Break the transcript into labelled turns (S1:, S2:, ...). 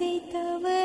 S1: விதைத்தவர்